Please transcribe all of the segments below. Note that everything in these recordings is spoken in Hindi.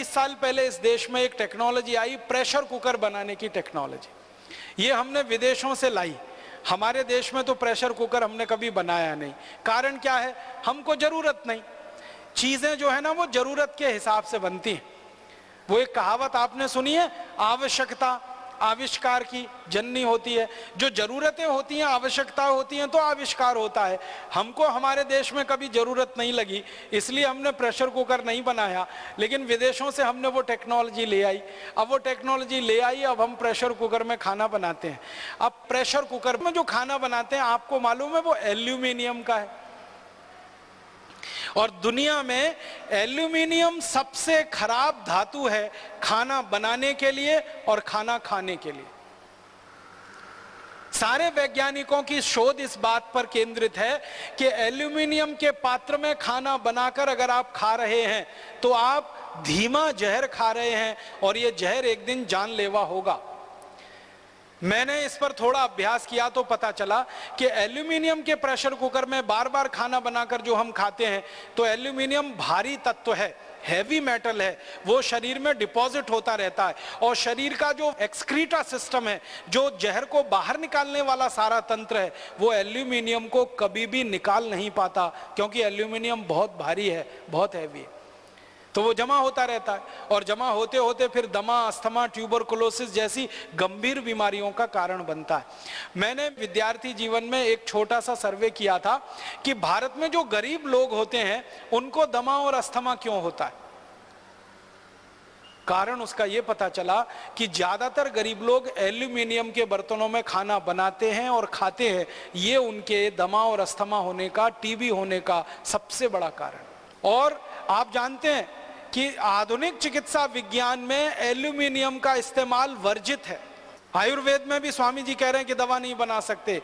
20 साल पहले इस देश में एक टेक्नोलॉजी आई प्रेशर कुकर बनाने की टेक्नोलॉजी ये हमने विदेशों से लाई। हमारे देश में तो प्रेशर कुकर हमने कभी बनाया नहीं। कारण क्या है? हमको ज़रूरत नहीं। चीज़ें जो है ना, वो ज़रूरत के हिसाब से बनती हैं। वो एक कहावत आपने सुनी है, आवश्यकता आविष्कार की जननी होती है। जो जरूरतें होती हैं आवश्यकता होती हैं तो आविष्कार होता है। हमको हमारे देश में कभी ज़रूरत नहीं लगी, इसलिए हमने प्रेशर कुकर नहीं बनाया। लेकिन विदेशों से हमने वो टेक्नोलॉजी ले आई। अब वो टेक्नोलॉजी ले आई, अब हम प्रेशर कुकर में खाना बनाते हैं। अब प्रेशर कुकर में जो खाना बनाते हैं, आपको मालूम है वो एल्यूमिनियम का है। और दुनिया में एल्यूमिनियम सबसे खराब धातु है खाना बनाने के लिए और खाना खाने के लिए। सारे वैज्ञानिकों की शोध इस बात पर केंद्रित है कि एल्यूमिनियम के पात्र में खाना बनाकर अगर आप खा रहे हैं तो आप धीमा जहर खा रहे हैं और यह जहर एक दिन जानलेवा होगा। मैंने इस पर थोड़ा अभ्यास किया तो पता चला कि एल्यूमिनियम के प्रेशर कुकर में बार बार खाना बनाकर जो हम खाते हैं तो एल्यूमिनियम भारी तत्व है हैवी मेटल है, वो शरीर में डिपॉजिट होता रहता है और शरीर का जो एक्सक्रीटा सिस्टम है, जो जहर को बाहर निकालने वाला सारा तंत्र है, वो एल्यूमिनियम को कभी भी निकाल नहीं पाता, क्योंकि एल्यूमिनियम बहुत भारी है, बहुत हैवी है। तो वो जमा होता रहता है। और जमा होते होते फिर दमा, अस्थमा ट्यूबरकुलोसिस जैसी गंभीर बीमारियों का कारण बनता है। मैंने विद्यार्थी जीवन में एक छोटा सा सर्वे किया था कि भारत में जो गरीब लोग होते हैं, उनको दमा और अस्थमा क्यों होता है? कारण उसका यह पता चला कि ज़्यादातर गरीब लोग एल्यूमिनियम के बर्तनों में खाना बनाते हैं और खाते हैं। ये उनके दमा और अस्थमा होने का, टीबी होने का सबसे बड़ा कारण। और आप जानते हैं कि आधुनिक चिकित्सा विज्ञान में एल्यूमिनियम का इस्तेमाल वर्जित है। आयुर्वेद में भी स्वामी जी कह रहे हैं कि दवा नहीं बना सकते।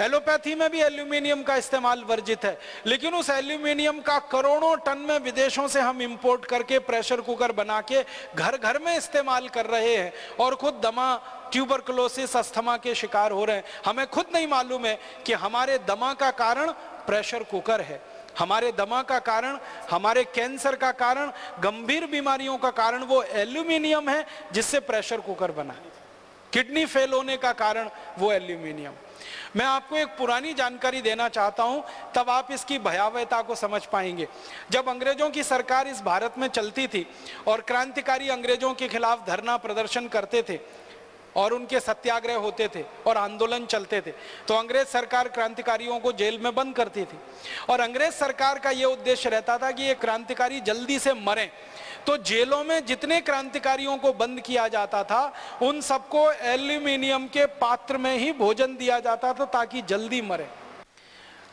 एलोपैथी में भी एल्यूमिनियम का इस्तेमाल वर्जित है। लेकिन उस एल्यूमिनियम का करोड़ों टन में विदेशों से हम इंपोर्ट करके प्रेशर कुकर बना के घर घर में इस्तेमाल कर रहे हैं और खुद दमा ट्यूबरकुलोसिस अस्थमा के शिकार हो रहे हैं। हमें खुद नहीं मालूम है कि हमारे दमा का कारण प्रेशर कुकर है। हमारे दमा का कारण, हमारे कैंसर का कारण, गंभीर बीमारियों का कारण, वो एल्यूमिनियम है, जिससे प्रेशर कुकर बना। किडनी फेल होने का कारण, वो एल्यूमिनियम। मैं आपको एक पुरानी जानकारी देना चाहता हूँ, तब आप इसकी भयावहता को समझ पाएँगे। जब अंग्रेज़ों की सरकार इस भारत में चलती थी, और क्रांतिकारी अंग्रेज़ों के खिलाफ धरना प्रदर्शन करते थे और उनके सत्याग्रह होते थे और आंदोलन चलते थे। तो अंग्रेज़ सरकार क्रांतिकारियों को जेल में बंद करती थी। और अंग्रेज़ सरकार का यह उद्देश्य रहता था कि ये क्रांतिकारी जल्दी से मरें। तो जेलों में जितने क्रांतिकारियों को बंद किया जाता था, उन सबको एल्यूमिनियम के पात्र में ही भोजन दिया जाता था ताकि जल्दी मरे।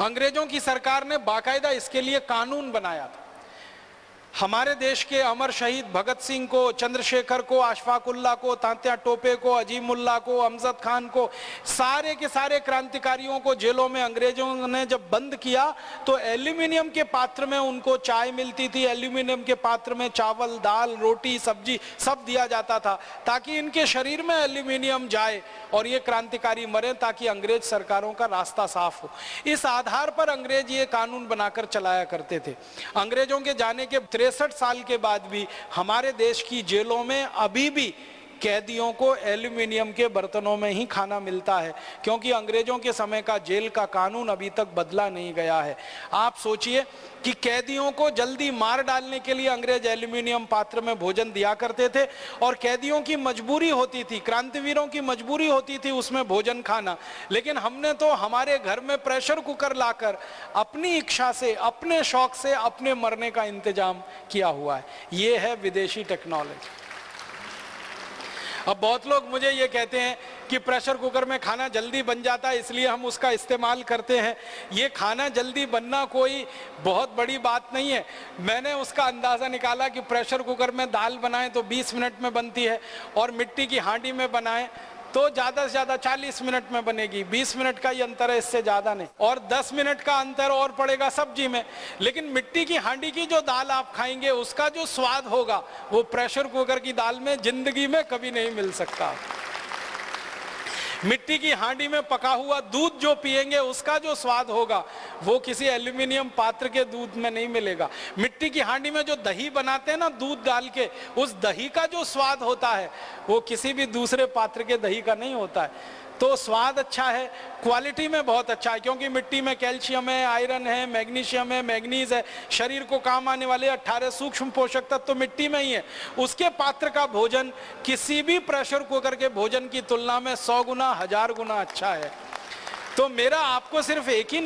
अंग्रेज़ों की सरकार ने बाकायदा इसके लिए कानून बनाया था। हमारे देश के अमर शहीद भगत सिंह को, चंद्रशेखर को अशफाकुल्ला को, तांत्या टोपे को, अजीमुल्ला को, अमजद खान को, सारे के सारे क्रांतिकारियों को जेलों में अंग्रेज़ों ने जब बंद किया तो एल्यूमिनियम के पात्र में उनको चाय मिलती थी, एल्यूमिनियम के पात्र में चावल, दाल, रोटी, सब्ज़ी सब दिया जाता था, ताकि इनके शरीर में एल्यूमिनियम जाए और ये क्रांतिकारी मरे, ताकि अंग्रेज़ सरकारों का रास्ता साफ़ हो। इस आधार पर अंग्रेज़ ये कानून बनाकर चलाया करते थे। अंग्रेज़ों के जाने के तिरसठ साल के बाद भी हमारे देश की जेलों में अभी भी कैदियों को एल्यूमिनियम के बर्तनों में ही खाना मिलता है, क्योंकि अंग्रेज़ों के समय का जेल का कानून अभी तक बदला नहीं गया है। आप सोचिए कि कैदियों को जल्दी मार डालने के लिए अंग्रेज़ एल्यूमिनियम पात्र में भोजन दिया करते थे, और कैदियों की मजबूरी होती थी, क्रांतिवीरों की मजबूरी होती थी उसमें भोजन खाना। लेकिन हमने तो हमारे घर में प्रेशर कुकर लाकर अपनी इच्छा से, अपने शौक से, अपने मरने का इंतज़ाम किया हुआ है। ये है विदेशी टेक्नोलॉजी। अब बहुत लोग मुझे ये कहते हैं कि प्रेशर कुकर में खाना जल्दी बन जाता है, इसलिए हम उसका इस्तेमाल करते हैं। ये खाना जल्दी बनना कोई बहुत बड़ी बात नहीं है। मैंने उसका अंदाज़ा निकाला कि प्रेशर कुकर में दाल बनाएँ तो 20 मिनट में बनती है और मिट्टी की हांडी में बनाएँ तो ज़्यादा से ज़्यादा 40 मिनट में बनेगी 20 मिनट का ही अंतर है, इससे ज़्यादा नहीं। और 10 मिनट का अंतर और पड़ेगा सब्ज़ी में। लेकिन मिट्टी की, हांडी की जो दाल आप खाएँगे, उसका जो स्वाद होगा, वो प्रेशर कुकर की दाल में ज़िंदगी में कभी नहीं मिल सकता। मिट्टी की हांडी में पका हुआ दूध जो पिएँगे उसका जो स्वाद होगा, वो किसी एल्यूमिनियम पात्र के दूध में नहीं मिलेगा। मिट्टी की हांडी में जो दही बनाते हैं ना, दूध डाल के, उस दही का जो स्वाद होता है, वो किसी भी दूसरे पात्र के दही का नहीं होता है। तो स्वाद अच्छा है, क्वालिटी में बहुत अच्छा है, क्योंकि मिट्टी में कैल्शियम है, आयरन है, मैग्नीशियम है, मैग्नीज है, शरीर को काम आने वाले 18 सूक्ष्म पोषक तत्व तो मिट्टी में ही है। उसके पात्र का भोजन किसी भी प्रेशर कुकर के भोजन की तुलना में सौ गुना हज़ार गुना अच्छा है। तो मेरा आपको सिर्फ़ एक ही